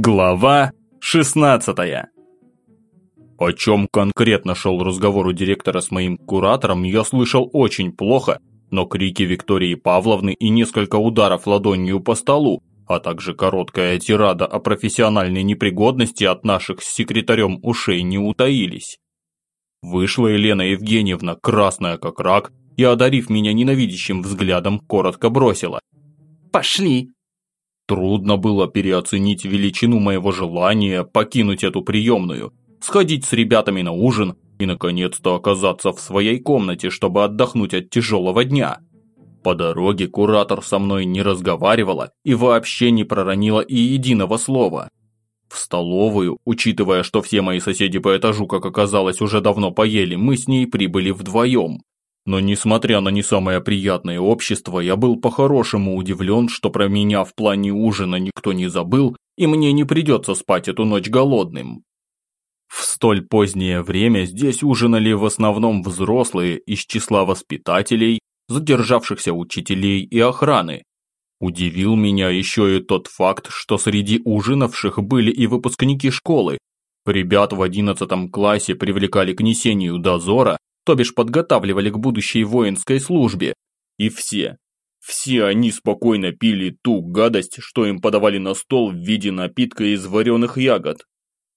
Глава 16 О чем конкретно шел разговор у директора с моим куратором, я слышал очень плохо, но крики Виктории Павловны и несколько ударов ладонью по столу, а также короткая тирада о профессиональной непригодности от наших с секретарем ушей не утаились. Вышла Елена Евгеньевна, красная как рак, и, одарив меня ненавидящим взглядом, коротко бросила. «Пошли!» Трудно было переоценить величину моего желания покинуть эту приемную, сходить с ребятами на ужин и наконец-то оказаться в своей комнате, чтобы отдохнуть от тяжелого дня. По дороге куратор со мной не разговаривала и вообще не проронила и единого слова. В столовую, учитывая, что все мои соседи по этажу, как оказалось, уже давно поели, мы с ней прибыли вдвоем. Но несмотря на не самое приятное общество, я был по-хорошему удивлен, что про меня в плане ужина никто не забыл, и мне не придется спать эту ночь голодным. В столь позднее время здесь ужинали в основном взрослые из числа воспитателей, задержавшихся учителей и охраны. Удивил меня еще и тот факт, что среди ужинавших были и выпускники школы. Ребят в одиннадцатом классе привлекали к несению дозора, то бишь подготавливали к будущей воинской службе. И все, все они спокойно пили ту гадость, что им подавали на стол в виде напитка из вареных ягод.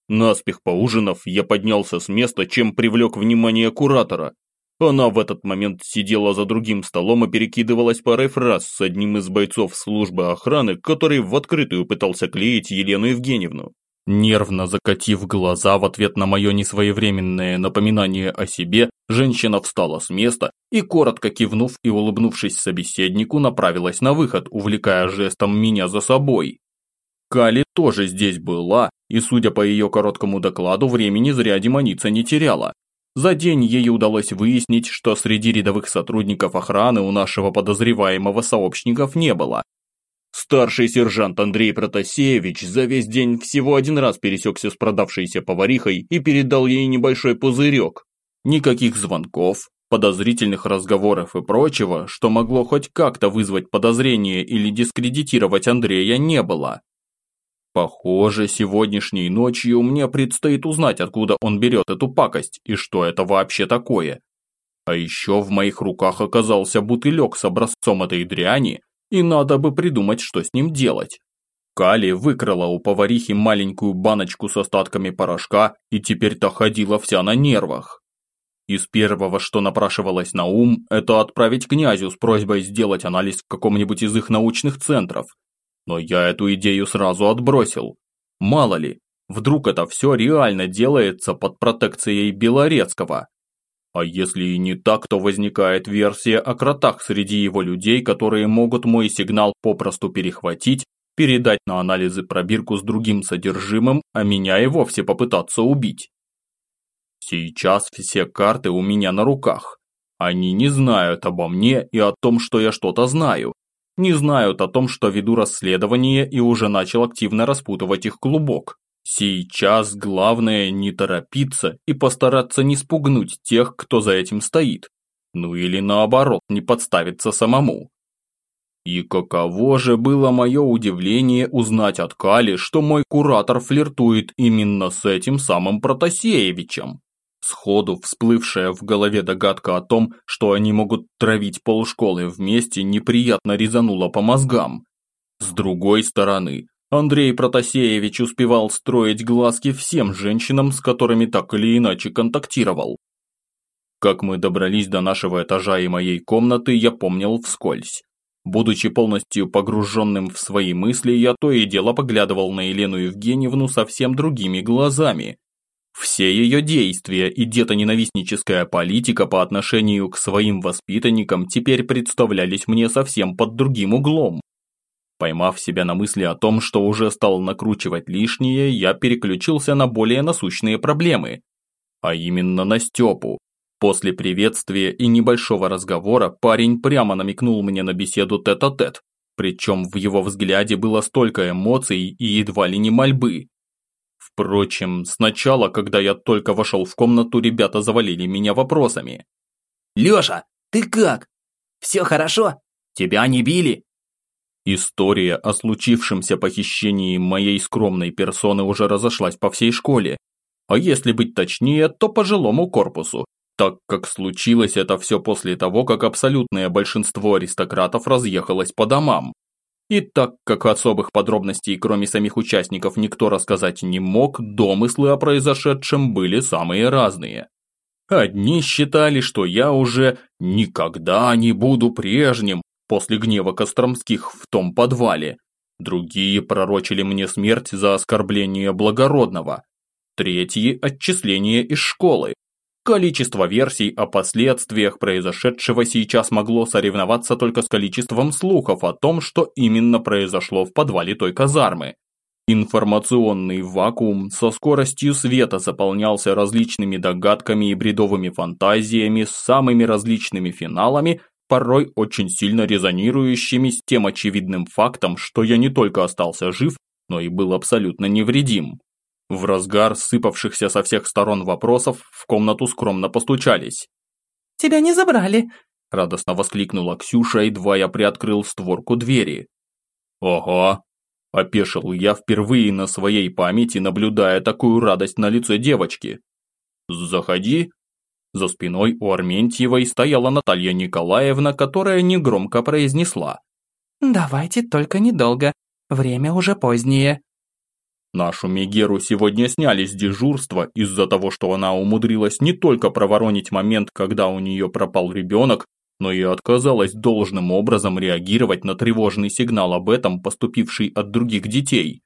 Наспех поужинав, я поднялся с места, чем привлек внимание куратора. Она в этот момент сидела за другим столом и перекидывалась парой фраз с одним из бойцов службы охраны, который в открытую пытался клеить Елену Евгеньевну. Нервно закатив глаза в ответ на мое несвоевременное напоминание о себе, женщина встала с места и, коротко кивнув и улыбнувшись собеседнику, направилась на выход, увлекая жестом меня за собой. Кали тоже здесь была, и, судя по ее короткому докладу, времени зря демоница не теряла. За день ей удалось выяснить, что среди рядовых сотрудников охраны у нашего подозреваемого сообщников не было, Старший сержант Андрей Протасеевич за весь день всего один раз пересекся с продавшейся поварихой и передал ей небольшой пузырек. Никаких звонков, подозрительных разговоров и прочего, что могло хоть как-то вызвать подозрение или дискредитировать Андрея, не было. Похоже, сегодняшней ночью мне предстоит узнать, откуда он берет эту пакость и что это вообще такое. А еще в моих руках оказался бутылек с образцом этой дряни, и надо бы придумать, что с ним делать. Кали выкрала у поварихи маленькую баночку с остатками порошка и теперь-то ходила вся на нервах. Из первого, что напрашивалось на ум, это отправить князю с просьбой сделать анализ в каком-нибудь из их научных центров. Но я эту идею сразу отбросил. Мало ли, вдруг это все реально делается под протекцией Белорецкого. А если и не так, то возникает версия о кротах среди его людей, которые могут мой сигнал попросту перехватить, передать на анализы пробирку с другим содержимым, а меня и вовсе попытаться убить. Сейчас все карты у меня на руках. Они не знают обо мне и о том, что я что-то знаю. Не знают о том, что веду расследование и уже начал активно распутывать их клубок. Сейчас главное не торопиться и постараться не спугнуть тех, кто за этим стоит. Ну или наоборот, не подставиться самому. И каково же было мое удивление узнать от Кали, что мой куратор флиртует именно с этим самым Протасеевичем. Сходу всплывшая в голове догадка о том, что они могут травить полшколы вместе, неприятно резанула по мозгам. С другой стороны, Андрей Протасеевич успевал строить глазки всем женщинам, с которыми так или иначе контактировал. Как мы добрались до нашего этажа и моей комнаты, я помнил вскользь. Будучи полностью погруженным в свои мысли, я то и дело поглядывал на Елену Евгеньевну совсем другими глазами. Все ее действия и детоненавистническая политика по отношению к своим воспитанникам теперь представлялись мне совсем под другим углом. Поймав себя на мысли о том, что уже стал накручивать лишнее, я переключился на более насущные проблемы. А именно на Степу. После приветствия и небольшого разговора парень прямо намекнул мне на беседу тет-а-тет. -тет, причем в его взгляде было столько эмоций и едва ли не мольбы. Впрочем, сначала, когда я только вошел в комнату, ребята завалили меня вопросами. «Леша, ты как? Все хорошо? Тебя не били?» История о случившемся похищении моей скромной персоны уже разошлась по всей школе, а если быть точнее, то по жилому корпусу, так как случилось это все после того, как абсолютное большинство аристократов разъехалось по домам. И так как особых подробностей, кроме самих участников, никто рассказать не мог, домыслы о произошедшем были самые разные. Одни считали, что я уже никогда не буду прежним после гнева Костромских в том подвале. Другие пророчили мне смерть за оскорбление благородного. Третьи – отчисление из школы. Количество версий о последствиях произошедшего сейчас могло соревноваться только с количеством слухов о том, что именно произошло в подвале той казармы. Информационный вакуум со скоростью света заполнялся различными догадками и бредовыми фантазиями с самыми различными финалами, порой очень сильно резонирующими с тем очевидным фактом, что я не только остался жив, но и был абсолютно невредим. В разгар сыпавшихся со всех сторон вопросов в комнату скромно постучались. «Тебя не забрали!» – радостно воскликнула Ксюша, едва я приоткрыл створку двери. «Ага!» – опешил я впервые на своей памяти, наблюдая такую радость на лице девочки. «Заходи!» За спиной у Арментьевой стояла Наталья Николаевна, которая негромко произнесла. «Давайте только недолго, время уже позднее». Нашу Мегеру сегодня сняли с дежурства из-за того, что она умудрилась не только проворонить момент, когда у нее пропал ребенок, но и отказалась должным образом реагировать на тревожный сигнал об этом, поступивший от других детей.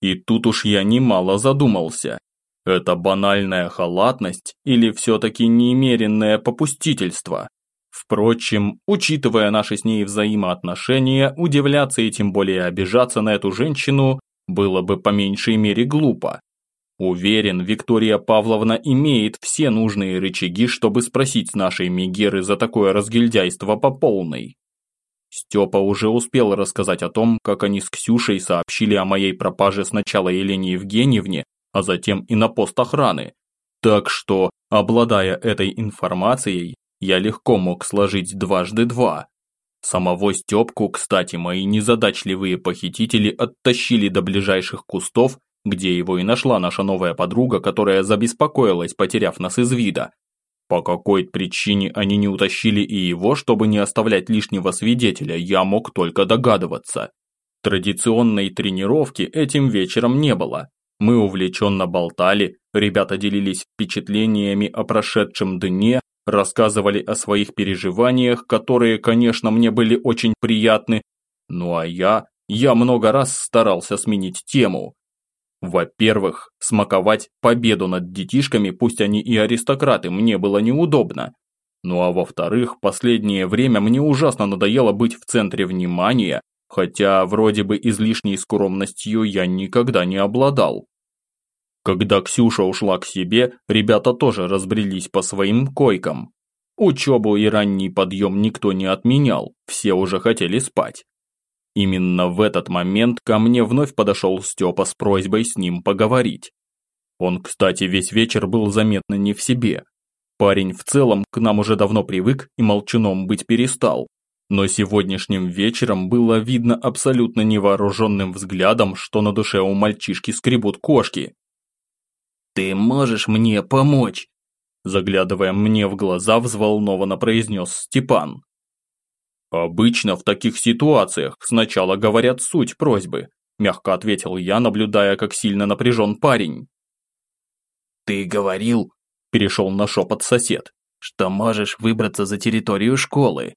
И тут уж я немало задумался. Это банальная халатность или все-таки неимеренное попустительство? Впрочем, учитывая наши с ней взаимоотношения, удивляться и тем более обижаться на эту женщину было бы по меньшей мере глупо. Уверен, Виктория Павловна имеет все нужные рычаги, чтобы спросить нашей Мегеры за такое разгильдяйство по полной. Степа уже успел рассказать о том, как они с Ксюшей сообщили о моей пропаже сначала Елене Евгеньевне, а затем и на пост охраны. Так что, обладая этой информацией, я легко мог сложить дважды два. Самого Степку, кстати, мои незадачливые похитители оттащили до ближайших кустов, где его и нашла наша новая подруга, которая забеспокоилась, потеряв нас из вида. По какой причине они не утащили и его, чтобы не оставлять лишнего свидетеля, я мог только догадываться. Традиционной тренировки этим вечером не было. Мы увлеченно болтали, ребята делились впечатлениями о прошедшем дне, рассказывали о своих переживаниях, которые, конечно, мне были очень приятны. Ну а я, я много раз старался сменить тему. Во-первых, смаковать победу над детишками, пусть они и аристократы, мне было неудобно. Ну а во-вторых, последнее время мне ужасно надоело быть в центре внимания, хотя вроде бы излишней скромностью я никогда не обладал. Когда Ксюша ушла к себе, ребята тоже разбрелись по своим койкам. Учебу и ранний подъем никто не отменял, все уже хотели спать. Именно в этот момент ко мне вновь подошел Степа с просьбой с ним поговорить. Он, кстати, весь вечер был заметно не в себе. Парень в целом к нам уже давно привык и молчуном быть перестал. Но сегодняшним вечером было видно абсолютно невооруженным взглядом, что на душе у мальчишки скребут кошки. «Ты можешь мне помочь?» Заглядывая мне в глаза, взволнованно произнес Степан. «Обычно в таких ситуациях сначала говорят суть просьбы», мягко ответил я, наблюдая, как сильно напряжен парень. «Ты говорил», – перешел на шепот сосед, «что можешь выбраться за территорию школы».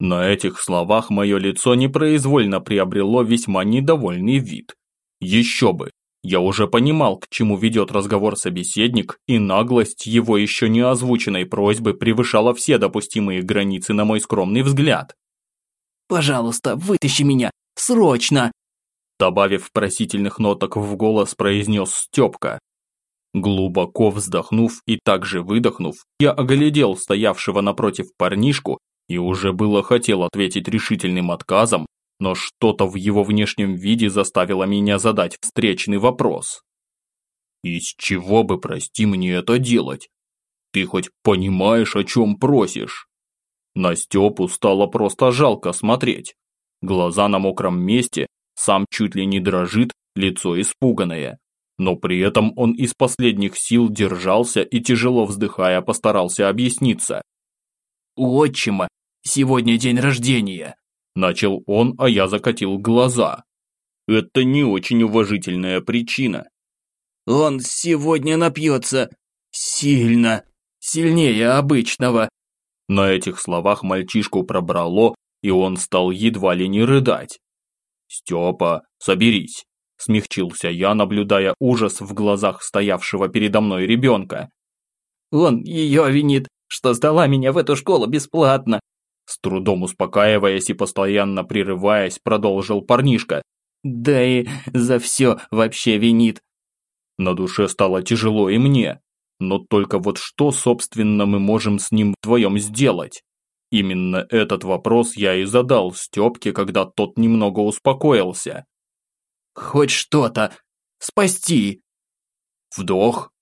На этих словах мое лицо непроизвольно приобрело весьма недовольный вид. Еще бы, я уже понимал, к чему ведет разговор собеседник, и наглость его еще не озвученной просьбы превышала все допустимые границы на мой скромный взгляд. «Пожалуйста, вытащи меня! Срочно!» Добавив просительных ноток в голос, произнес Степка. Глубоко вздохнув и также выдохнув, я оглядел стоявшего напротив парнишку и уже было хотел ответить решительным отказом, но что-то в его внешнем виде заставило меня задать встречный вопрос. «Из чего бы, прости мне, это делать? Ты хоть понимаешь, о чем просишь?» На Степу стало просто жалко смотреть. Глаза на мокром месте, сам чуть ли не дрожит, лицо испуганное. Но при этом он из последних сил держался и, тяжело вздыхая, постарался объясниться. «У отчима сегодня день рождения», – начал он, а я закатил глаза. Это не очень уважительная причина. «Он сегодня напьется сильно, сильнее обычного». На этих словах мальчишку пробрало, и он стал едва ли не рыдать. «Степа, соберись», – смягчился я, наблюдая ужас в глазах стоявшего передо мной ребенка. «Он ее винит, что сдала меня в эту школу бесплатно», с трудом успокаиваясь и постоянно прерываясь, продолжил парнишка. «Да и за все вообще винит». На душе стало тяжело и мне. Но только вот что, собственно, мы можем с ним вдвоем сделать? Именно этот вопрос я и задал Степке, когда тот немного успокоился. «Хоть что-то! Спасти!» Вдох,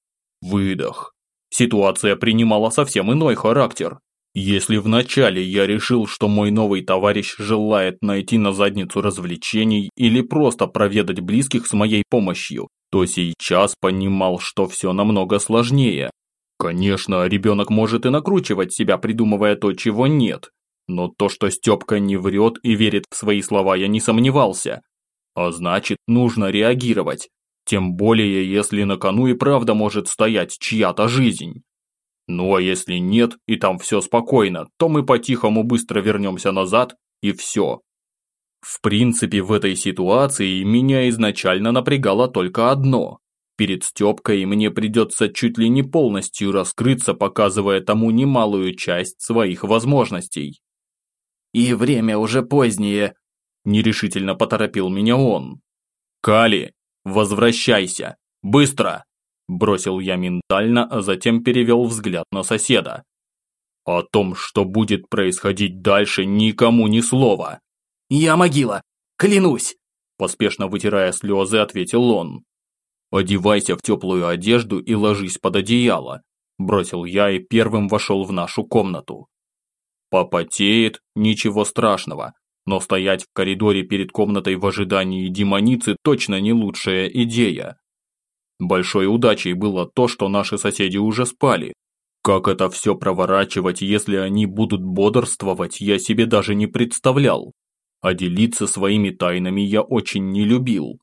выдох. Ситуация принимала совсем иной характер. Если вначале я решил, что мой новый товарищ желает найти на задницу развлечений или просто проведать близких с моей помощью, то сейчас понимал, что все намного сложнее. Конечно, ребенок может и накручивать себя, придумывая то, чего нет. Но то, что Степка не врет и верит в свои слова, я не сомневался. А значит, нужно реагировать. Тем более, если на кону и правда может стоять чья-то жизнь. Ну а если нет, и там все спокойно, то мы по-тихому быстро вернемся назад, и все. В принципе, в этой ситуации меня изначально напрягало только одно. Перед Степкой мне придется чуть ли не полностью раскрыться, показывая тому немалую часть своих возможностей. «И время уже позднее», – нерешительно поторопил меня он. «Кали, возвращайся! Быстро!» – бросил я ментально, а затем перевел взгляд на соседа. «О том, что будет происходить дальше, никому ни слова!» «Я могила! Клянусь!» Поспешно вытирая слезы, ответил он. «Одевайся в теплую одежду и ложись под одеяло», – бросил я и первым вошел в нашу комнату. Попотеет, ничего страшного, но стоять в коридоре перед комнатой в ожидании демоницы точно не лучшая идея. Большой удачей было то, что наши соседи уже спали. Как это все проворачивать, если они будут бодрствовать, я себе даже не представлял. А делиться своими тайнами я очень не любил.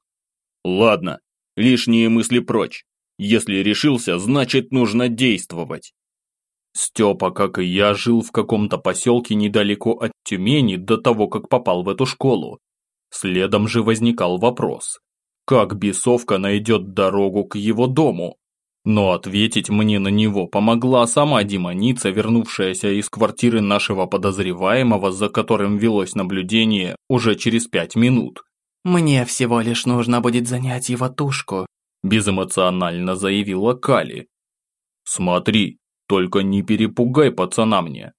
Ладно, Лишние мысли прочь. Если решился, значит нужно действовать. Степа, как и я, жил в каком-то поселке недалеко от Тюмени до того, как попал в эту школу. Следом же возникал вопрос. Как бесовка найдет дорогу к его дому? Но ответить мне на него помогла сама демоница, вернувшаяся из квартиры нашего подозреваемого, за которым велось наблюдение уже через пять минут. «Мне всего лишь нужно будет занять его тушку», безэмоционально заявила Кали. «Смотри, только не перепугай пацана мне».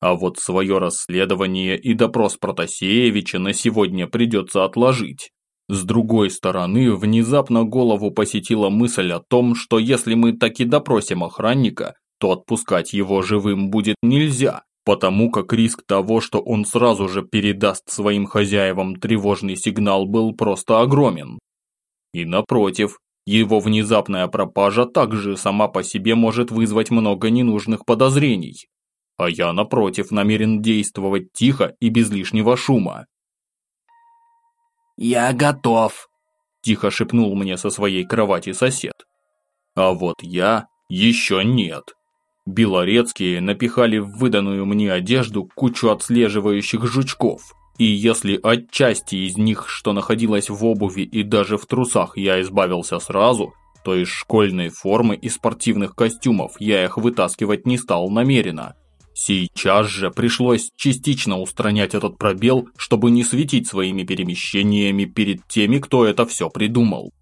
А вот свое расследование и допрос Протасеевича на сегодня придется отложить. С другой стороны, внезапно голову посетила мысль о том, что если мы таки допросим охранника, то отпускать его живым будет нельзя потому как риск того, что он сразу же передаст своим хозяевам тревожный сигнал, был просто огромен. И напротив, его внезапная пропажа также сама по себе может вызвать много ненужных подозрений. А я, напротив, намерен действовать тихо и без лишнего шума. «Я готов», – тихо шепнул мне со своей кровати сосед. А вот я еще нет. Белорецкие напихали в выданную мне одежду кучу отслеживающих жучков. И если отчасти из них, что находилось в обуви и даже в трусах, я избавился сразу, то из школьной формы и спортивных костюмов я их вытаскивать не стал намеренно. Сейчас же пришлось частично устранять этот пробел, чтобы не светить своими перемещениями перед теми, кто это все придумал.